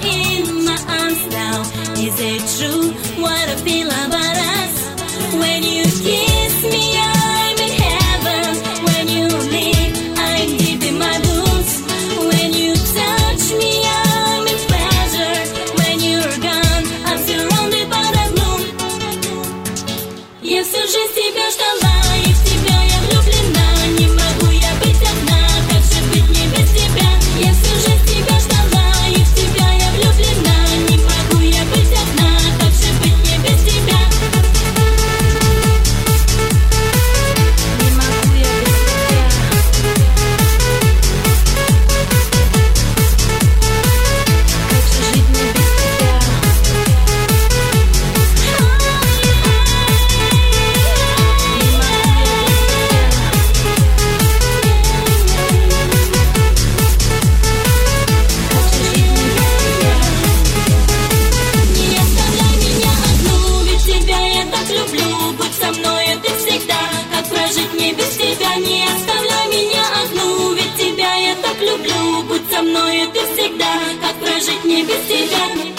it in my arms now. Is it true what I feel about us? When you kiss me, I'm in heaven. When you leave, I'm deep in my boots. When you touch me, I'm in pleasure. When you're gone, I'm surrounded by the moon. Я всю жизнь тебя ждала. No, you don't.